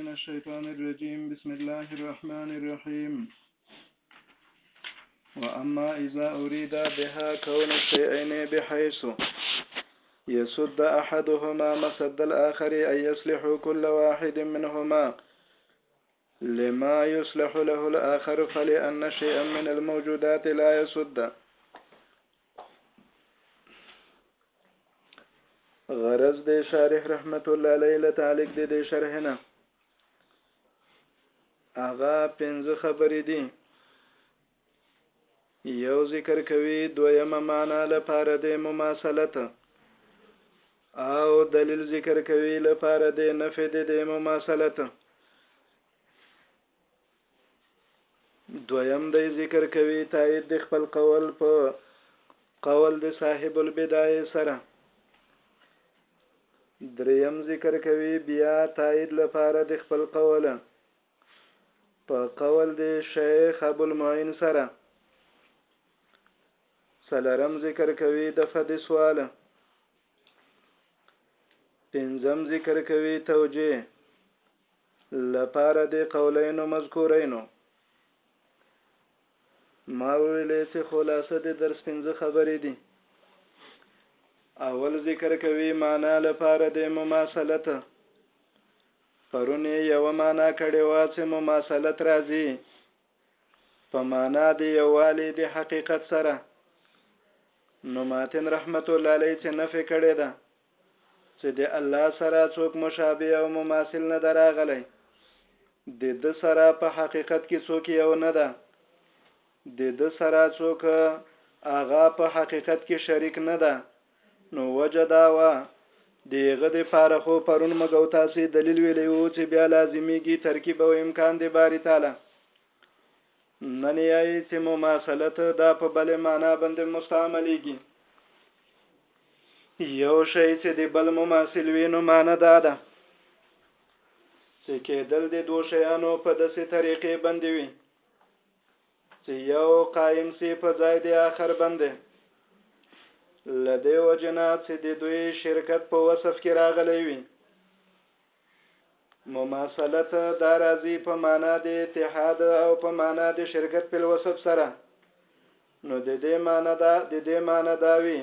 من الشيطان الرجيم بسم الله الرحمن الرحيم وأما إذا أريد بها كون الشيئين بحيث يسد أحدهما مسد الآخر أن يصلح كل واحد منهما لما يصلح له الآخر فلأن شيئا من الموجودات لا يسد غرض د شارح رحمت الله علیه له تعلق د دې شرح نه هغه پنځه خبرې دي یو ذکر کوي دویمه معنا لپاره د مماثلت او دلیل ذکر کوي لپاره د نفي د مماثلت دویم دی ذکر کوي تایید د خپل قول په قول د صاحب البدایه سره دریم ذکر کوي بیا تایید لپاره د خپل قول په قول د شیخ ابو المعین سره سلرم ذکر کوي د فد سوال پنځم ذکر کوي توجیه لپاره دې قولینو مذکورینو ما ویلې چې خلاصه دې درس پنځه خبرې دي اول ذکر کوي معنا لپاره د مماثلت پرون یو معنا کړي وا چې مماثلت راځي په معنا دی یوالي د حقیقت سره نو ماتن رحمت الله علیه چې نفي کړي ده چې د الله سره څوک مشابه او مماثل نه ده راغلی، د ده سره په حقیقت کې څوک یو نه ده، د ده سره څوک هغه په حقیقت کې شریک نه ده، نو وجه دا وه، د هغه د پاره خو پرون موږ او تاسې دلیل ویلی وو چې بیا لازمیږي ترکیب او امکان د باری تعالی. نن یایی چې مماثلت دا په بل معنا باندې مستعملیږي یو شی چې د بل مماثل وي نو معنا دا ده چې کېدل د دوه شیانو په داسې طریقې باندې وي چې یو قائم سي په ځای د آخر باندې لدې وجنا چې د دوی شرکت په وصف کې راغلی وي مماثلت دا راځي په معنا د اتحاد او په معنا د شرکت په وسب سره نو د دې معنا دا د دې معنا دا وي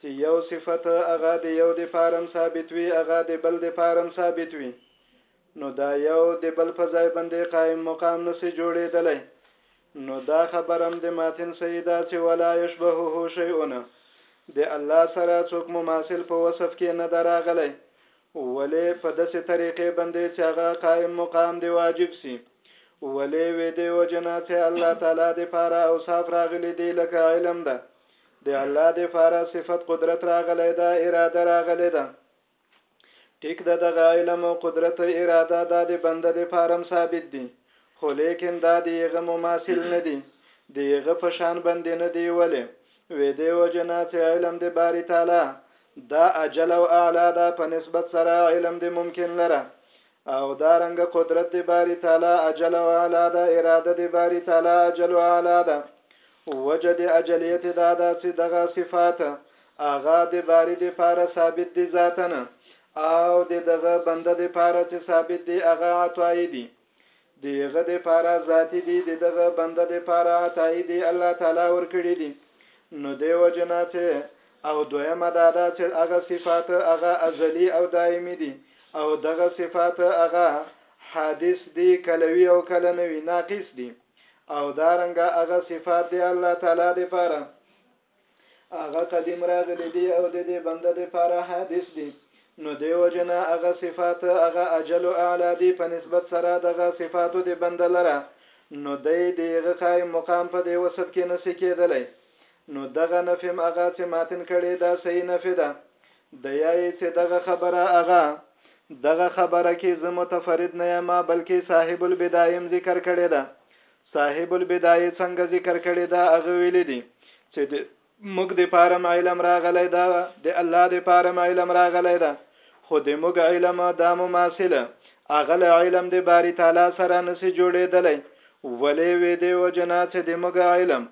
چې یو صفت هغه د یو د فارم ثابت وي هغه د بل د فارم ثابت وي نو دا یو د بل په ځای باندې قائم مقام نسی جوړېدلی نو دا خبرم د ماتن سيي ده چې ولا يشبهه شيئون د الله سره څوک مماثل په وصف کې نه ده راغلی ولې په دسې طريقې بندې چې هغه قائم مقام د واجب سي ولې وې دې وجنه چې الله تعالی د پاره اوصاف راغلي دي لکه علم ده د الله د پاره صفت قدرت راغلی ده اراده راغلی ده ټیک د دغه علم او قدرت او اراده دا د بنده د پارم ثابت دي خو لیکن دا د یغه مماثل نه دي د یغه په شان بندې نه دي ولې وې دې وجه نه چې علم د باری تعالی دا اجل او اعلا دا په نسبت سره علم د ممکن لره او دا رنګه قدرت د باری تعالی اجل او اعلی ده اراده د باری تعالی اجل او اعلی ده وجه د اجلیت دا ده چې دغه صفات اغا د باری د پاره ثابت دي ذاتن او د دغه بنده د پاره چې ثابت دي اغا عطای دي د هغه دپاره ذاتي دي د دغه بنده دپاره عطايي دي الله تعالی ورکړي دي نو دې وجه نه چې او دويمه دا ده چې هغه صفات هغه ازلي او دائمي دي او دغه صفات هغه حادث دي کله وي او کله نه وي ناقص دي او دارنګه هغه صفات دي الله تعالی دپاره هغه قدیم راغلی دی او د دې بنده د پاره حادث دی نو دی وجنه هغه صفات هغه اجل او اعلی دی په نسبت سره دغه صفاتو د بنده لره نو دی دیغه قائم مقام په دی وسط کې نسی کېدلی نو دغه نفیم هغه چې ماتن کړي دا صحیح نفی ده د یای چې دغه خبره هغه دغه خبره کې زه متفرد نه یم بلکې صاحب البدایم ذکر کړي ده صاحب البدايه څنګه ذکر کړی دا هغه ویل دي چې د موږ د پارم علم راغلی دا د الله د پارم علم راغلی دا خو د موږ علم دا مماثله اغل علم د باری تعالی سره نسی جوړېدلی ولې وې دی وجنا چې د موږ علم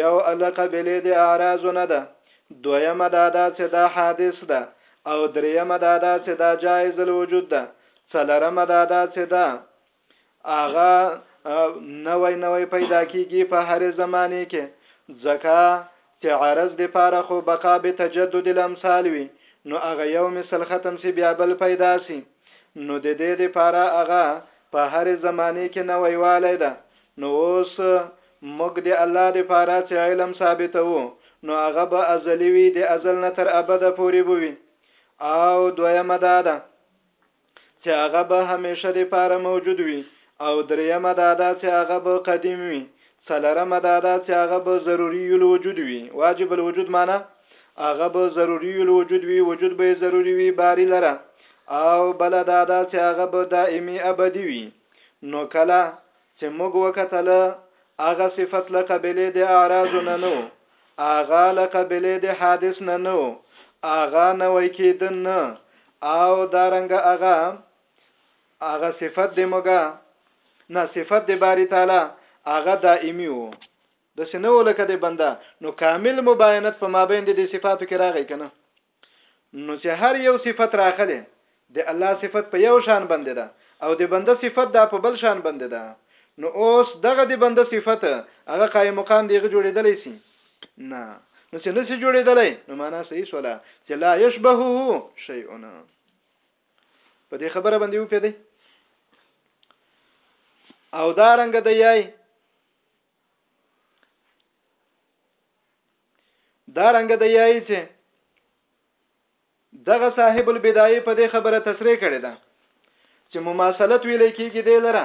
یو القبلې د اعراض نه ده دویمه دا ده چې دا حادث ده او دریمه دا ده چې دا جایز الوجود ده څلرمه دا ده چې دا هغه نوې نوې پیدا کیږي په هر زمانه کې ځکه چې عرض د پاره خو بقا به تجدد الامثال وي نو هغه یو مثال ختم سي بیا بل پیدا سي نو د دې د پاره هغه په هر زمانه کې نوې والي ده نو اوس موږ د الله د پاره چې علم ثابتو نو هغه به ازلی وي د ازل نه تر ابده پورې بوي او دویمه دا ده چې هغه به همیشه د پاره موجود وي او دریمه دا ده چې هغه به قدیم وي څلرمه دا ده چې هغه به ضروري الوجود وي واجب الوجود معنی هغه به ضروري الوجود وي وجود به ضروري وي باری لره او بل دا ده چې هغه به دائمي ابدي وي نو کله چې موږ وکتله هغه صفت له قبیلې د اعراضو نه نه و، هغه له قبیلې د حادث نه نه و، هغه نوی کېده نه او دا رنګه هغه هغه صفت د موږ نه صفت د باری تعالی هغه دائمی و داسې نه و لکه د بنده نو کامل مباینت په مابین د دې صفاتو کې راغی کنه نو چې هر یو صفت راغلې د الله صفت په یو شان بندې ده او د بنده صفت دا په بل شان بندې ده نو اوس دغه د بنده صفت هغه قائم مقام دیغه جوړېدلی سي نه نو چې نسی جوړېدلی نو معنا صحیح سوله چې لا یشبهه شیء په دې خبره باندې و پیدې او دا رنګ د یای دا رنګ د یای چې دغه صاحب البدایه په دې خبره تصریح کړې ده چې مماثلت ویل کېږي دی لره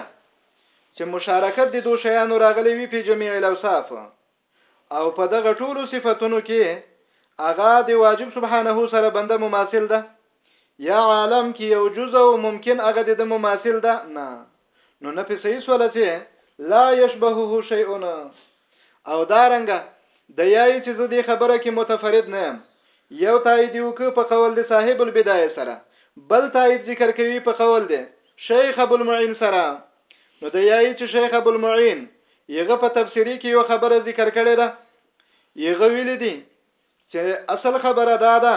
چې مشارکت د دوه شیانو راغلي وي په جميع الاوصاف او په دغه ټولو صفاتونو کې اغا د واجب سبحانه سره بنده مماثل ده یا عالم کې یو جزء او ممکن هغه د مماثل ده نه نو نه پې صحیح سوله چې لا یشبهه شیئون او دا رنګه د یای چې زه دې خبره کې متفرد نه یم یو تایید یو که په قول د صاحب البدایه سره بل تایید ذکر کوي په قول دی شیخ ابو المعین سره نو د یای چې شیخ ابو المعین یغه په تفسیری کې یو خبره ذکر کړې ده یغه ویل دي چې اصل خبره دا ده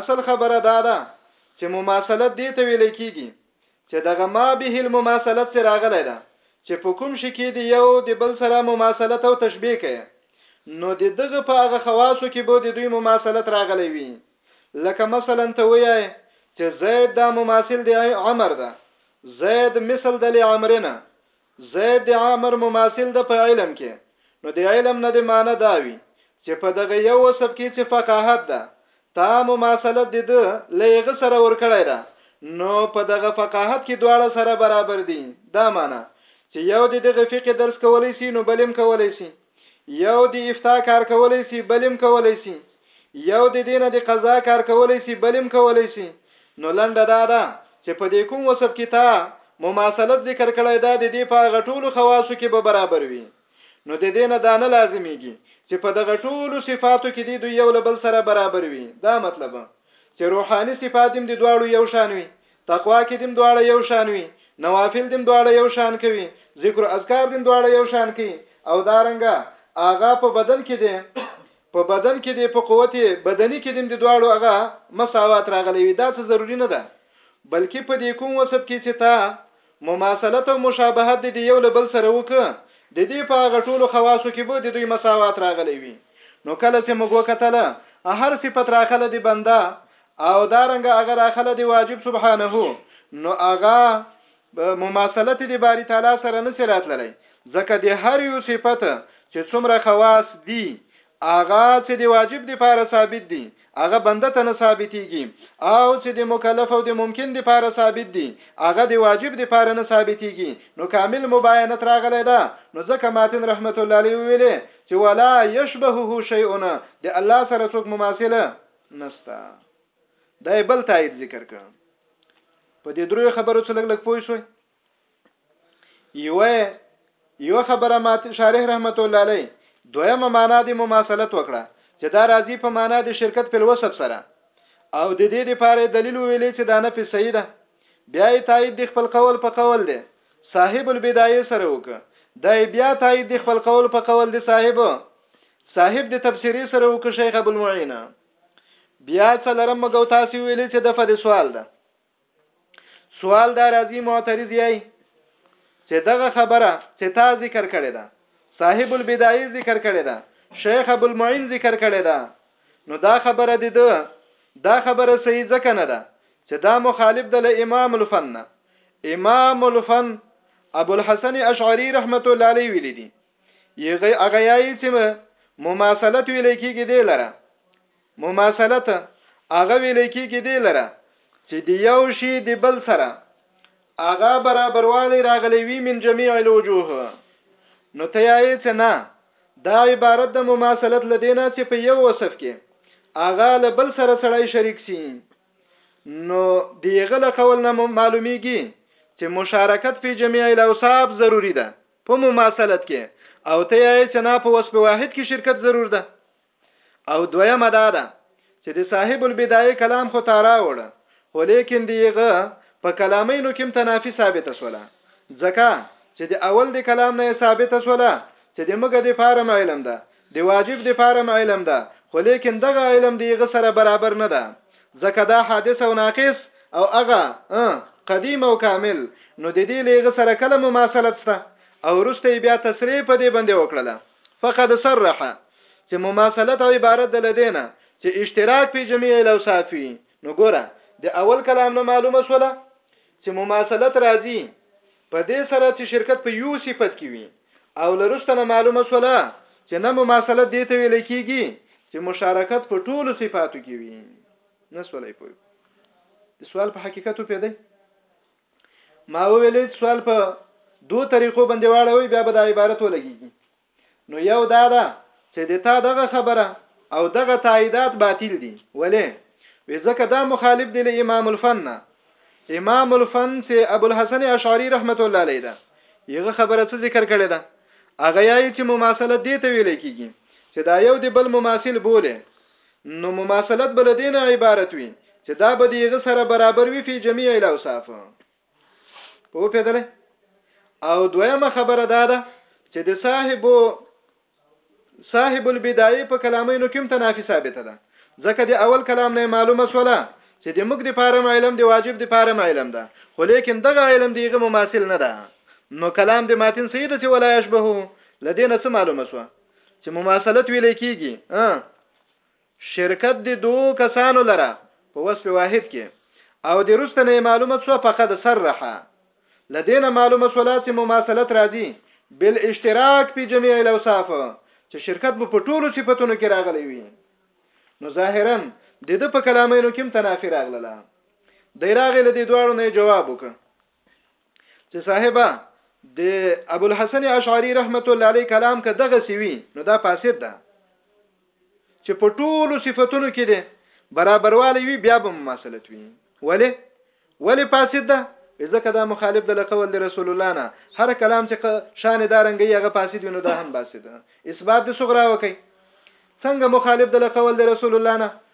اصل خبره دا ده چې مماثلت دې ته ویل کېږي چې دغه ما به المماثلت سره راغلی ده چې په کوم شي کې دی یو د بل سره مماثلت او تشبیه کوي نو د دغه په هغه خواصو کې به د دوی مماثلت راغلی وي لکه مثلا ته وایې چې زید دا مماثل دی عمر ده زید مثل د لعمرنا زید د عامر مماثل ده په علم کې نو د علم نه د معنی دا وي چې په دغه یو وصف کې چې فقاهت ده تا مماثلت د ده له هغه سره ورکړی ده نو په دغه فقاهت کې دواړه سره برابر دي دا معنی چې یو د دغه فقه درس کولی سي نو بل هم کولی سي یو د افتا کار کولی سي بلیم کولی سي یو د دینه د قضا کار کولی سي بلیم کولی سي نو لنډه دا ده چې په دې کوم وصف کې تا مماثلت ذکر کړی دا د دې په هغه ټولو خواصو کې به برابر وي نو د دینه دا نه لازمیږي چې په دغه ټولو صفاتو کې دې دوی یو له بل سره برابر وي دا مطلب چې روحاني صفات هم د دواړو یو شان وي تقوا کې دم دواړه یو شان وي نوافل دم دواړه یو شان کوي ذکر اذکار دم دواړه یو شان کوي او دا رنګه آغا په بدن کې دي په بدن کې دي په قوت بدني کې دم دي دواړو هغه مساوات راغلي وي دا څه ضروری نه ده بلکې په دې کوم وسب کې چې تا مماثلت او مشابهت دې د یو له بل سره وکړي، د دې په هغه ټولو خواصو کې به د دوی مساوات راغلی وي. نو کله چې موږ وکتله هر صفت راخله د بنده او دا رنګه هغه راخله د واجب سبحانه نو هغه مماثلت د باری تعالی سره نسی راتللی ځکه د هر یو صفت چې څومره خواص دي هغه څه د واجب د پاره ثابت دي هغه بنده ته نه ثابتيږي او څه د مکلف او د ممکن د پاره ثابت دي هغه د واجب د پاره نه ثابتيږي نو کامل مباينت راغلی ده نو ځکه ماتن رحمت الله علیه ویلي چې ولا یشبهه شیء د الله سره څوک مماثله نستا دا بل تایید ذکر کړ په دې درو خبرو څخه لګ لګ پوي شوي یوه یو خبره مات شارح رحمت الله علی دویمه معنا د مماثلت وکړه چې دا راځي په معنا د شرکت په وسب سره او د دې لپاره دلیل ویلې چې دا نه په صحیح ده بیا یې تایید د خپل قول په قول دی صاحب البدایه سره وک دا بیا تایید د خپل قول په قول دی صاحب صاحب د تفسیری سره وک شیخ ابو المعین بیا څلرم مګو تاسو ویلې چې د فد سوال ده سوال دا راځي معترض یی چې دغه خبره چې تا ذکر کړې ده صاحب البدایه ذکر کړې ده شیخ ابو المعین ذکر کړې ده نو دا خبره دي ده دا خبره صحیح ځکه نه ده چې دا مخالف ده له امام الفن نه امام الفن ابو الحسن اشعری رحمت الله علیه ویل دي یغه هغه یی چې مماثلت ویل کیږي دی لره مماثلت هغه ویل کېږي دې لره چې د یو شي د بل سره هغه برابروالی راغلی وي من جميع الوجوه نو ته یې چې نه دا عبارت د مماثلت لدینه چې په یو وصف کې هغه له بل سره سړی شریک سي نو دیغه له قول نه معلومیږي چې مشارکت په جميع الاوصاف ضروری ده په مماثلت کې او ته یې چې نه په وصف واحد کې شرکت ضرور ده او دویمه دا ده چې د صاحب البدایه کلام خو تارا وړه خو لیکن دیغه په کلامینو کې تنافي ثابت شوله ځکه چې د اول د کلام نه ثابت شوله چې د مګه د فارم علم ده د واجب د فارم علم ده خو لیکن دغه علم دیغه سره برابر نه ده ځکه دا حادث او ناقص او هغه قدیم او کامل نو د دې لیغه سره کله مماثلت شته او رسته بیا تصریح په دې باندې وکړله فقد صرح، چې مماثلت عبارت ده له دې نه چې اشتراک فی جمیع الاوصاف وي، نو ګوره د اول کلام نه معلومه شوله چې مماثلت راځي په دې سره چې شرکت په یو صفت کې وي او له رسته نه معلومه شوله چې نه مماثلت دې ته ویل کېږي چې مشارکت په ټولو صفاتو کې وي نه سولای پوه د سوال په حقیقت وپېدی ما وویل هیڅ سوال په دوه طریقو باندې واړوي بیا به دا عبارت ولګیږي نو یو دا ده چې د تا دغه خبره او دغه تاییدات باطل دي ولې وی ځکه دا مخالف دی له امام الفن نه امام الفن سي ابو الحسن اشعری رحمت الله علیه دا یغه خبره څه ذکر کړی ده هغه یایي چې مماثله دې ته ویل کیږي چې دا یو دی بل مماثل بوله نو مماثلت به له دې نه عبارت وي چې دا به د هغه سره برابر وي فی جميع الاوصاف په پیدلې او دویمه خبره دا ده چې د صاحب صاحب البدايه په کلامینو کې تنافي ثابته ده ځکه د اول کلام نه معلومه شوله چې د موږ د پارم علم د واجب د پارم علم ده خو لیکن دغه علم دیغه مماثل نه ده نو کلام د ماتن سید چې ولا یشبهه لدینه څه معلومه شوه چې مماثلت ویل کیږي شرکت د دوه کسانو لره په وصف واحد کې او د رستنې معلومه څو فقد صرحه لدينا معلومه سولات مماثلت راځي بل اشتراک په جميع الاوصاف چې شرکت په ټولو صفاتونو کې راغلي وي نو ظاهرا د د په کلامینو کې تنافر راغله دی راغله د دوړو نه جواب وکړه چې صاحبہ د ابو الحسن اشعری رحمت الله علیه کلام که دغه سی وی نو دا فاسد ده چې په ټولو صفاتونو کې ده برابروالی وی بیا به مماثلت وی ولی ولی فاسد ده ځکه دا مخالف د لقول د رسول الله نه هر کلام چې شان دارنګي هغه فاسد وینو دا هم فاسد اثبات د صغرا وکي څنګه مخالف د لقول د رسول الله نه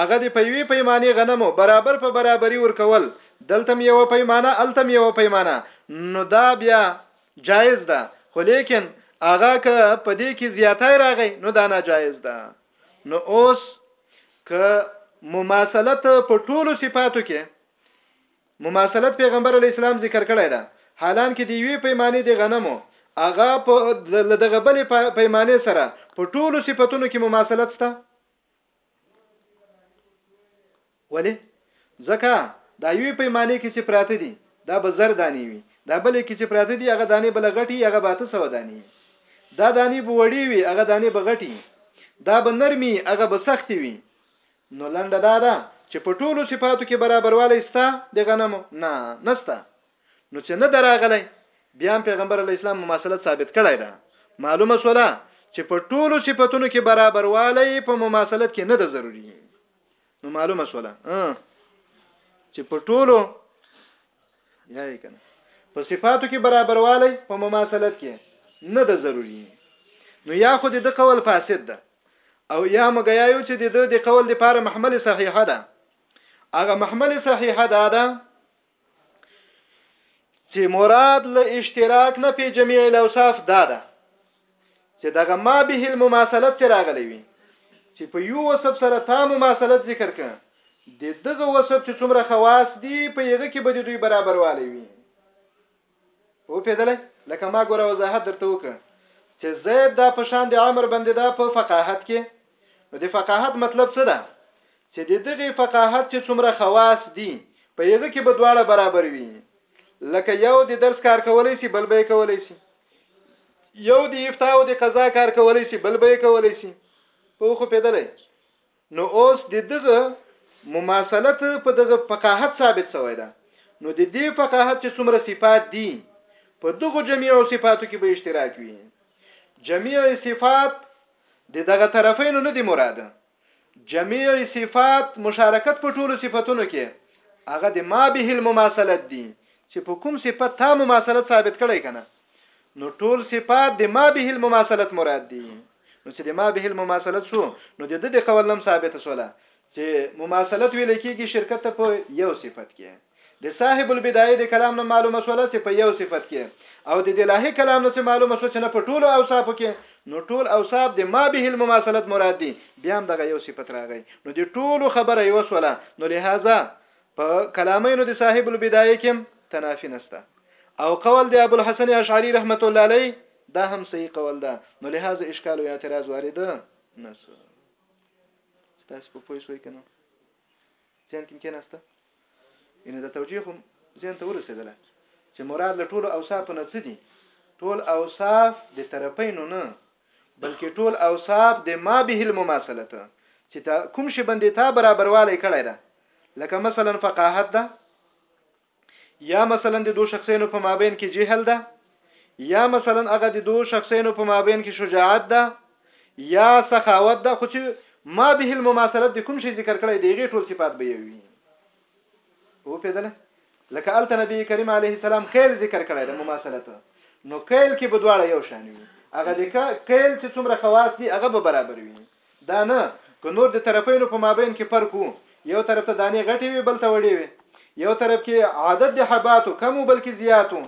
هغه دې په یوې پیمانې غنمو برابر په برابري ورکول، دلته هم یوه پیمانه هلته هم یوه پیمانه نو دا بیا جایز ده خو لیکن هغه که په دې کې زیاتی راغی نو دا ناجایز ده نو اوس که مماثلت په ټولو صفاتو کې مماثلت پیغمبر علی اسلام ذکر کړی ده حالان کې دی وی پیمانه دی غنمو هغه په لدغه بلې پیمانه سره په ټولو صفاتونو کې مماثلت سته ولې ځکه دا یوې پیمانې کې چې پراته دي دا به زر دانې وي دا بلې کې چې پراته دي هغه دانې بل غټي هغه به اته سوه دانې وي دا دانې به وړې وي هغه دانې به غټي دا به نرمي هغه به سختي وي نو لنډه دا ده چې په ټولو صفاتو کې برابروالی سته د غنمو نه نسته نو چې نه دراغلی بیا هم پیغمبر علی اسلام مماثلت ثابت کړی ده معلومه شوله چې په ټولو صفاتونو کې برابروالی په مماثلت کې نه ده ضروری نو معلومه شوله چې په ټولو یای کنه په صفاتو کې برابروالی په مماثلت کې نه ده ضروری نو یا خو د قول فاسد ده او یا مګیایو چې د د قول لپاره محمل صحیحه ده هغه محمل صحیحه ده ده چې مراد له اشتراک نه په جميع الاوصاف دا ده چې دغه ما به المماثلت کې راغلی وي چې په یو وصف سره تا مماثلت ذکر کړ د دغه وصف چې څومره خواص دي په یغه کې به د دوی برابروالی وي او پیدلی لکه ما ګوره وضاحت درته وکړ چې زید دا په شان د عمر باندې دا په فقاهت کې نو د فقاهت مطلب څه ده چې د دغه فقاهت چې څومره خواص دي په یغه کې به دواړه برابر وي لکه یو د درس کار کولای شي بل به کولای شي یو د افتاو د قضا کار کولای شي بل به کولای شي په خو پیدلې نو اوس د دغه مماثلت په دغه فقاهت ثابت شوی ده، نو د دې فقاهت چې څومره صفات دي، په دغو جميع صفاتو کې به اشتراک وي. جميع صفات د دغه طرفينو نه دي مراد، جميع صفات مشارکت په ټولو صفتونو کې هغه د ما به المماثلت دي، چې په کوم صفت تا مماثلت ثابت کړی که نه؟ نو ټول صفات د ما به المماثلت مراد دي نو چې د ما به المماثلت شو نو د د قول نم ثابت شوله چې مماثلت ویل کېږي شرکت ته په یو صفت کې د صاحب البدايه د کلام نه معلومه شوله چې په یو صفت کې او د دلاهي کلام نه چې معلومه شو چې نه په ټولو اوصافو کې نو ټول اوصاف د ما به المماثلت مراد دي بیا هم دغه یو صفت راغی نو د ټولو خبره یو شوله نو لهدا په کلامینو د صاحب البدایه کې هم تنافی نشته او قول د ابوالحسن اشعری رحمت الله علیه دا هم صحیح قول ده نو لهذا اشکال او اعتراض وارد نشو تاسو په پوه شوي کنه ځان کې کې نشته ان د توجیه هم ځان ته ورسېدله چې مراد له ټولو اوصافو نه څه دي ټول اوصاف د طرفینو نه بلکې ټول اوصاف د ما به المماثلت چې تا کوم شي باندې تا برابروالی کړی ده لکه مثلا فقاهت ده یا مثلا د دوه شخصینو په مابین کې جهل ده یا مثلا هغه د دوه شخصینو په مابین کې شجاعت ده یا سخاوت ده خو چې ما به المماثلت د کوم شي ذکر کړی دی غي ټول صفات به یوي او پیدله لکه الته نبی کریم علیه السلام خیل ذکر کړی د مماثلت نو قیل کې به دواړه یو شان وي هغه د قیل چې څومره خواص دي هغه به برابر وي دا نه که نور د طرفینو په مابین کې فرق وو یو طرف ته دانې غټې وي بل ته وړې وي یو طرف کې عادت د حباتو کم او بلکې زیاتو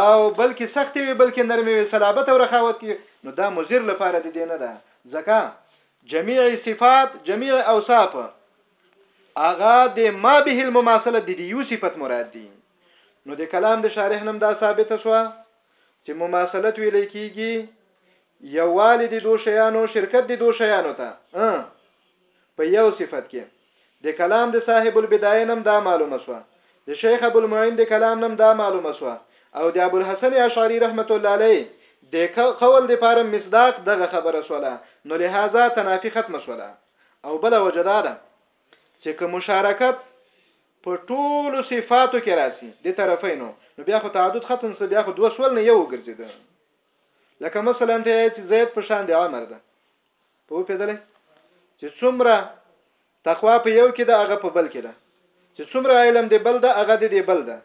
او بلکې سختې وي بلکې نرمې وي صلابت او رخاوت کې نو دا مزیر لپاره د دې نه ده ځکه جميع صفات جميع اوصاف هغه د ما به المماثله د دیو صفت مراد دی نو د کلام د شارح نم دا ثابت شو چې مماثلت ویل کیږي یووالي د دوه شیانو شرکت د دوه شیانو ته په یو صفت کې د کلام د صاحب البدایه نم دا معلومه شو د شیخ ابو المعین د کلام نم دا معلومه شو او د ابو الحسن اشعری رحمت الله علیه د قول د پاره مصداق دغه خبره شوله نو لهدا تنافي ختم شوله او بل وجه دا ده چې که مشارکت په ټولو صفاتو کې راسي د طرفینو نو بیا خو تعدد ختم سه بیا خو دوه سول نه یو ګرځیدل لکه مثلا ته چې زید په شان دی عمر ده په پیدلې چې څومره تقوا په یو کې ده هغه په بل کې ده چې څومره علم دی بل ده هغه دی بل ده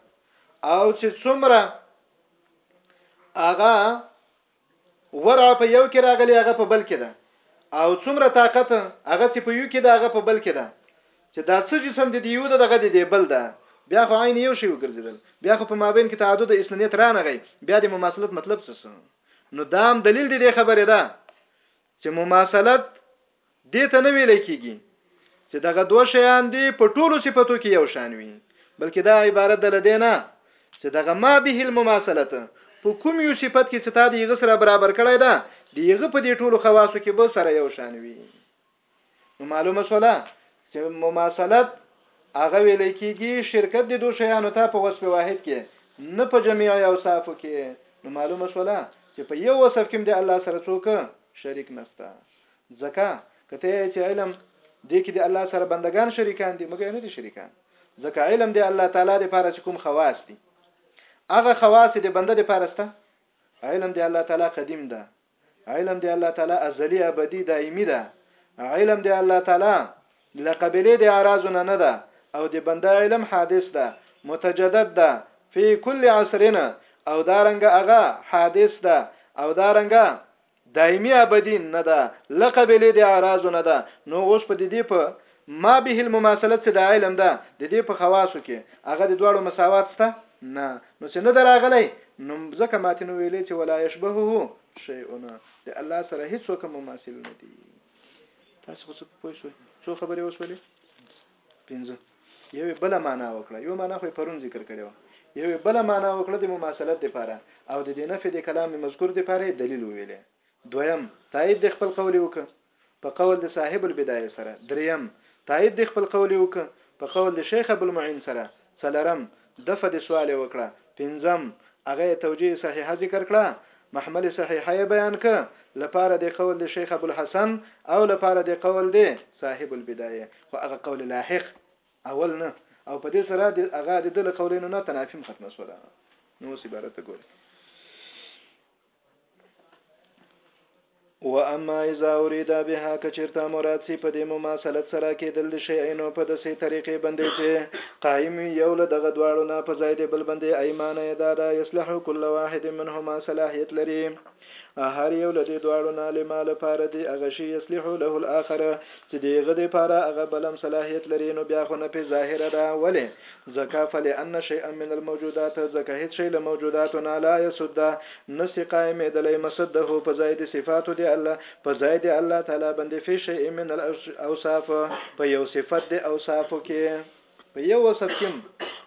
او چې څومره هغه ورعه په یو کې راغلي هغه په بل کې ده او څومره طاقت هغه چې په یو کې ده هغه په بل کې ده چې دا څه جسم د دیو ده دغه د دی بل ده بیا خو عین یو شی وګرځیدل بیا خو په مابین کې تعدد د اسننیت رانغی بیا د مماثلت مطلب څه نو دام دلیل دی د خبره ده چې مماثلت دې ته نه ویل کېږي چې دغه دوه شیان دې په ټولو صفاتو کې یو شان وي بلکې دا عبارت ده لدې نه چې دغه ما به المماثلت په کوم یو صفت کې چې تا دې غسر برابر کړی دا دیغه په دې ټولو خواصو کې به سره یو شان وي نو معلومه شوله چې مماثلت هغه ویل کېږي شرکت د دوه شیانو ته په وصف واحد کې نه په جميع اوصاف کې نو معلومه شوله چې په یو وصف کې د الله سره څوک شریک نشته ځکه کته چې علم دې کې د الله سره بندگان شریکان دي مګر نه دي شریکان ځکه علم دې الله تعالی دې پاره چې کوم خواص دي هغه خواص دې بنده دې پاره سته علم دې الله تعالی قدیم ده علم د الله تعالی ازلی ابدی دایمی ده علم د الله تعالی لقبلی د اعراضونه نه ده او د بنده علم حادث ده متجدد ده فی کل عصرنا او دارنګ هغه حادث ده او دارنګ دایمی ابدی نه ده لقبلی د اعراضونه ده نو اوس په دې په ما به المماثله څه دا علم ده د دې په خواصو کې هغه د دواړو مساوات شته نه نو چې نه ده راغلی نو ځکه ماتې نو ویلې چې ولا یشبهه شیء د الله سره هیڅ وکم مماثل نه دي تاسو خو څه پوه شئ څو خبرې وشولې پنځه یوه بل معنا وکړه یو معنا خو پرون ذکر کړو یوه بل معنا وکړه د مماثلت لپاره او د دې نفي د کلام مذکور لپاره دلیل ویلې دویم تایید د خپل قول وکړه په قول د صاحب البدايه سره، دريم، تايد دی خپل قول يې وکړ، په قول د شيخ ابوالمعين سره، څلورم، دفع د سوال يې وکړه، پنځم، هغه يې توجيه صحيحه ذکر کړه، محمل صحيحه يې بيان کړ، لپاره د قول د شيخ ابوالحسن او لپاره د قول د صاحب البدايه، خو هغه قول لاحق، اول، نه او په دې سره د هغه د ده له قولينو نه تنافي هم ختمه شوله. نو اوس عبارت ته ګورئ. و اما اذا اريد بها کچرتا مراد سي په دې مماثلت سره کېدل د شیعینو په دسې طریقې باندې چې قائم وي یو له دغه دواړو نه په ځای دی بل باندې ایمانه یې دا ده یصلح کل واحد منهما صلاحیت لري هر یو له دې دواړو نه لما لپاره دی هغه شی یصلح له الاخر چې دغه دپاره هغه بلم صلاحیت لري نو بیا خو نه پې ظاهره ده ولې ځکه فلأن شيئا من الموجودات ځکه هیڅ شی له موجوداتو نه لا يسد نه سي قائمېدلی مسده په ځای د صفاتو د الله په ځای د الله تعالی باندې في شيء من الاوصاف په یو صفت د اوصافو کې په یو وصف کې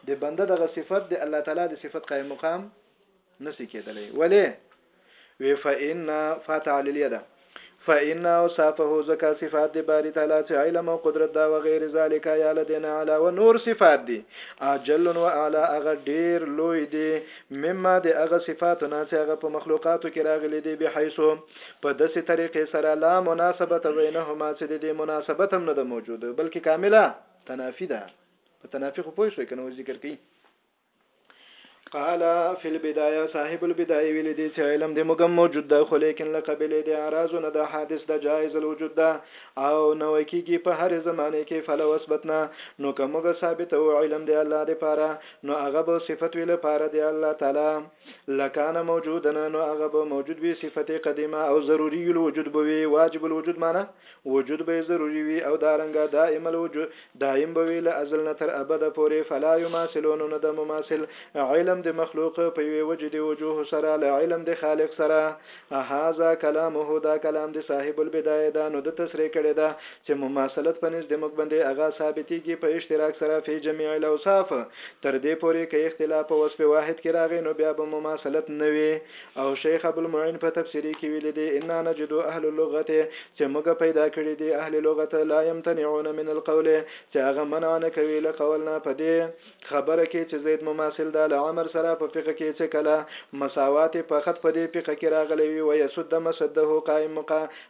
د بنده دغه صفت د الله تعالی د صفت قائم مقام نسی کېدلی ولی وی فإن فتح لليد فإن اوصافه زکا صفات دی باری تعالی چې علم او قدرت دا و غیر ذالک یا لدینا علا و نور صفات دی اجل و اعلی اغه ډیر لوی دی مما دی اغه صفات نه چې اغه په مخلوقاتو کې راغلي دی به حیثو په داسې طریقې سره لا مناسبت بینهما چې د دې مناسبت هم نه ده موجوده بلکې کامله تنافی ده په تنافی خو پوه شوي کنه ذکر کوي قال فی البدايه صاحب البدايه ویل دي چې علم د مګم موجود ده خو لیکن لقبل د اعراض نه د حادث د جایز الوجود ده او نو کیږي په هر زمانه کې فلو اثبتنا نو کومګه ثابت او علم دی الله د پاره نو هغه به صفت ویل پاره دی الله تعالی لکان موجودنا نو هغه به موجود وي صفت قدیمه او ضروری الوجود به وي واجب الوجود معنی وجود به ضروری وي او دارنګه دائم الوجود دایم به وي له ازل نه تر ابده پورې فلا یماثلون نه د مماثل علم د مخلوق په یوې وجې د وجوه سره له علم د خالق سره هذا کلامه دا کلام د صاحب البدایه ده نو ده تصریح کړې ده چې مماثلت په نزد موږ باندې هغه ثابتېږي په اشتراک سره فی جمیع الاوصاف تر دې پورې که اختلاف په وصف واحد کې راغی نو بیا به مماثلت نه وي او شیخ ابوالمعین په تبصری کې ویلي دي انا نجد اهل اللغت چې موږ پیدا کړي دي اهل لغت لا یمتنعون من القول چې هغه منع نه کوي له قول نه په دې خبره کې چې زید مماثل ده له عمر سره په فقه کې چې کله مساوات فقط په دې فقه کې راغلی وي ویسد مسده قائم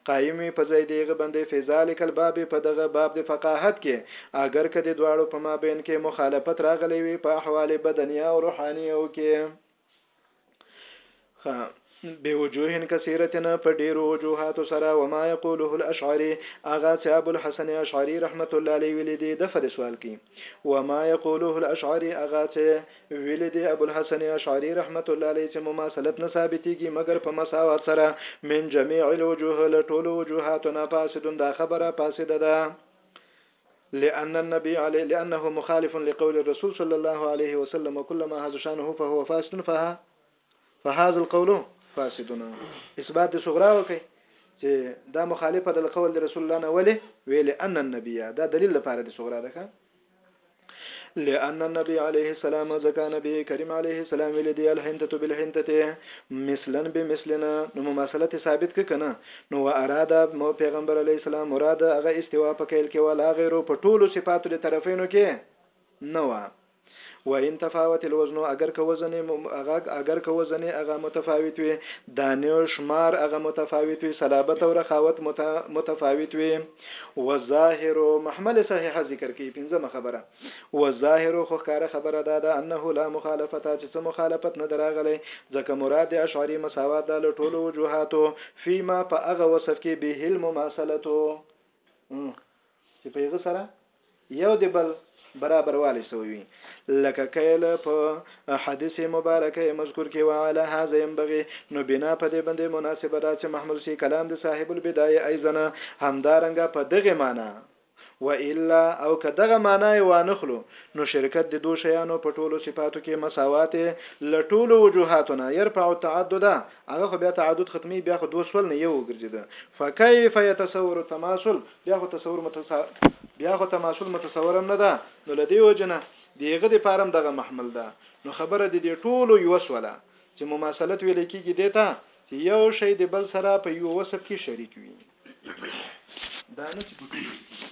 قائم وي په ځای دیغه باندې فی ذلک الباب په دغه باب د فقاهت کې اگر که د دواړو په مابین کې مخالفت راغلی وي په احوال بدنیه او روحانیه کې ها به وجوه کثیرتنا په ډیرو وجوهات سره و ما یقوله الاشعری اغا چې ابو الحسن اشعری رحمت الله علیه ویل دي د فد سوال کی و ما یقوله الاشعری اغا چې ویل دي ابو الحسن اشعری رحمت الله علیه چې مماثلت نه ثابتيږي مګر په مساوات سره من جميع الوجوه له ټولو وجوهاتنا فاسدون دا خبره فاسده ده لأن النبي عليه لأنه مخالف لقول الرسول صلى الله عليه وسلم وكل ما هذا شانه فهو فاسد فها فهذا القول فاسد اثبات د صغرا وکي چې دا مخالفه د قول د رسول الله نه ولې ویل ان النبي دا دلیل لپاره د صغرا ده که لأن النبي عليه السلام زكا نبي كريم عليه السلام ولدي الحنتة بالحنتة مثلا بمثلنا نو مماثلت ثابت ک کنه نو و اراد مو پیغمبر علیه السلام مراد هغه استوا په کیل کې ولا غیرو په ټولو صفاتو له طرفینو کې نه و و ان تفاوت الوزن اگر که وزن اغه اگر که وزن اغه متفاوت وي دانیو شمار اغه متفاوت وي صلابت او رخاوت متفاوت وي وظاهر محمل صحیح ذکر کوي پنځمه خبره والظاهر خو ښکاره خبره دا ده انه لا مخالفته چې څه مخالفت نه دراغلی ځکه مراد د اشعری مساوات دا له ټولو وجوهاتو فيما په هغه وصف کې به المماثلتو چې په هغه سره یو د بل برابر والی سوی لکه کله په حدیث مبارکه مذکور کې وعلى هذا ينبغي نو بنا په دې باندې مناسبه ده چې محمود شي کلام د صاحب البدايه ايزنه همدارنګه په دغه معنی و الا او که دغه معنا یې وانخلو نو شرکت د دو شیانو په ټولو صفاتو کې مساوات له ټولو وجوهاتو نه یرفع التعدد هغه خو بیا تعدد ختمي بیا خو دو سول نه یو وګرځیده فکیف یتصور التماثل بیا خو تصور متص بیا خو تماثل متصور هم نه ده نو لدی وجنه دیغه د پارم دغه محمل ده نو خبره د دې ټولو یو سوله چې مماثلت ویل کېږي دیته چې یو شی د بل سره په یوه وصف کې شریک وي دا نه چې په ټولو کې